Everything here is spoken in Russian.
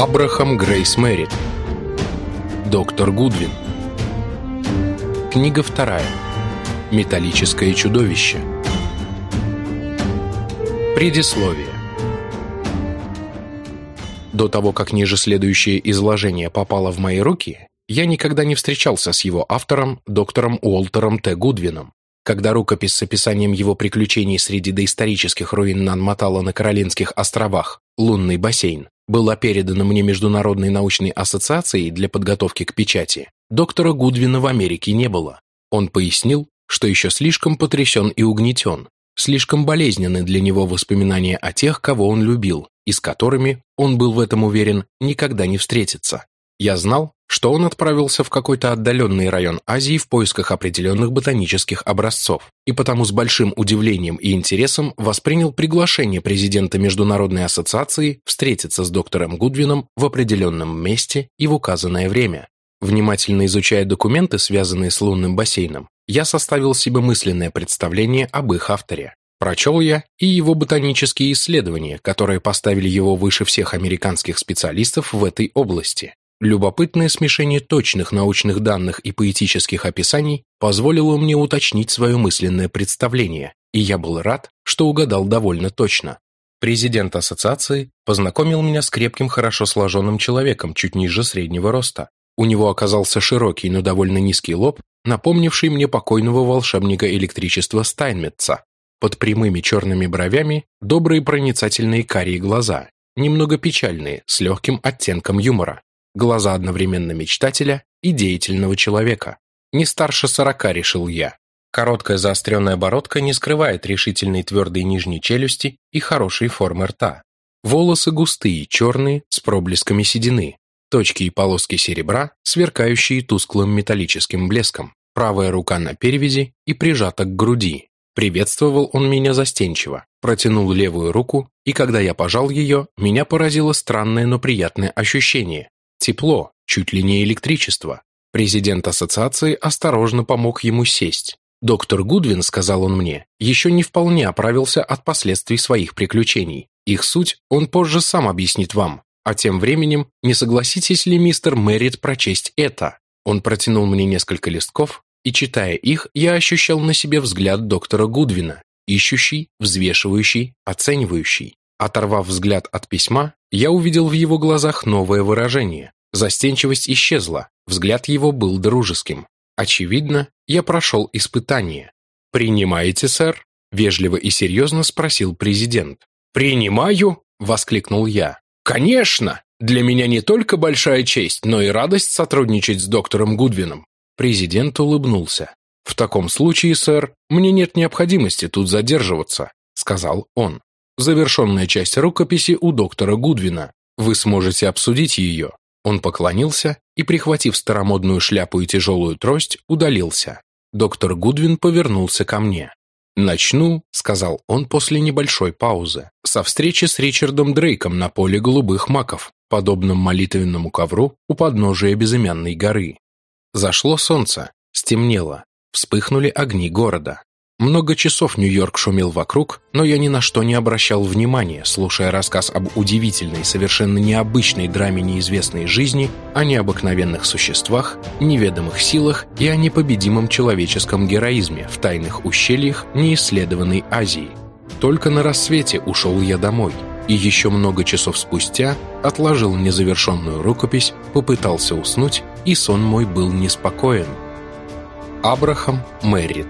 Абрахам Грейс Мэрит. Доктор Гудвин. Книга вторая. Металлическое чудовище. Предисловие. До того, как ниже следующее изложение попало в мои руки, я никогда не встречался с его автором, доктором Уолтером Т. Гудвином. Когда рукопись с описанием его приключений среди доисторических руин Нанматала на Каролинских островах «Лунный бассейн» была передана мне Международной научной ассоциацией для подготовки к печати, доктора Гудвина в Америке не было. Он пояснил, что еще слишком потрясен и угнетен, слишком болезненны для него воспоминания о тех, кого он любил, и с которыми, он был в этом уверен, никогда не встретится. Я знал, что он отправился в какой-то отдаленный район Азии в поисках определенных ботанических образцов, и потому с большим удивлением и интересом воспринял приглашение президента Международной ассоциации встретиться с доктором Гудвином в определенном месте и в указанное время. Внимательно изучая документы, связанные с лунным бассейном, я составил себе мысленное представление об их авторе. Прочел я и его ботанические исследования, которые поставили его выше всех американских специалистов в этой области. Любопытное смешение точных научных данных и поэтических описаний позволило мне уточнить свое мысленное представление, и я был рад, что угадал довольно точно. Президент ассоциации познакомил меня с крепким, хорошо сложенным человеком, чуть ниже среднего роста. У него оказался широкий, но довольно низкий лоб, напомнивший мне покойного волшебника электричества Стайнметца. Под прямыми черными бровями добрые проницательные карие глаза, немного печальные, с легким оттенком юмора. Глаза одновременно мечтателя и деятельного человека. Не старше сорока, решил я. Короткая заостренная бородка не скрывает решительной твердой нижней челюсти и хорошей формы рта. Волосы густые, черные, с проблесками седины. Точки и полоски серебра, сверкающие тусклым металлическим блеском. Правая рука на перевязи и прижата к груди. Приветствовал он меня застенчиво, протянул левую руку, и когда я пожал ее, меня поразило странное, но приятное ощущение, Тепло, чуть ли не электричество. Президент ассоциации осторожно помог ему сесть. Доктор Гудвин, сказал он мне, еще не вполне оправился от последствий своих приключений. Их суть он позже сам объяснит вам. А тем временем, не согласитесь ли, мистер Мэрит, прочесть это? Он протянул мне несколько листков, и, читая их, я ощущал на себе взгляд доктора Гудвина, ищущий, взвешивающий, оценивающий. Оторвав взгляд от письма, я увидел в его глазах новое выражение. Застенчивость исчезла, взгляд его был дружеским. Очевидно, я прошел испытание. «Принимаете, сэр?» – вежливо и серьезно спросил президент. «Принимаю!» – воскликнул я. «Конечно! Для меня не только большая честь, но и радость сотрудничать с доктором Гудвином». Президент улыбнулся. «В таком случае, сэр, мне нет необходимости тут задерживаться», – сказал он завершенная часть рукописи у доктора Гудвина. Вы сможете обсудить ее». Он поклонился и, прихватив старомодную шляпу и тяжелую трость, удалился. Доктор Гудвин повернулся ко мне. «Начну», — сказал он после небольшой паузы, «со встречи с Ричардом Дрейком на поле голубых маков, подобном молитвенному ковру у подножия безымянной горы. Зашло солнце, стемнело, вспыхнули огни города. Много часов Нью-Йорк шумел вокруг, но я ни на что не обращал внимания, слушая рассказ об удивительной, совершенно необычной драме неизвестной жизни, о необыкновенных существах, неведомых силах и о непобедимом человеческом героизме в тайных ущельях неисследованной Азии. Только на рассвете ушел я домой, и еще много часов спустя отложил незавершенную рукопись, попытался уснуть, и сон мой был неспокоен. Абрахам Мэрит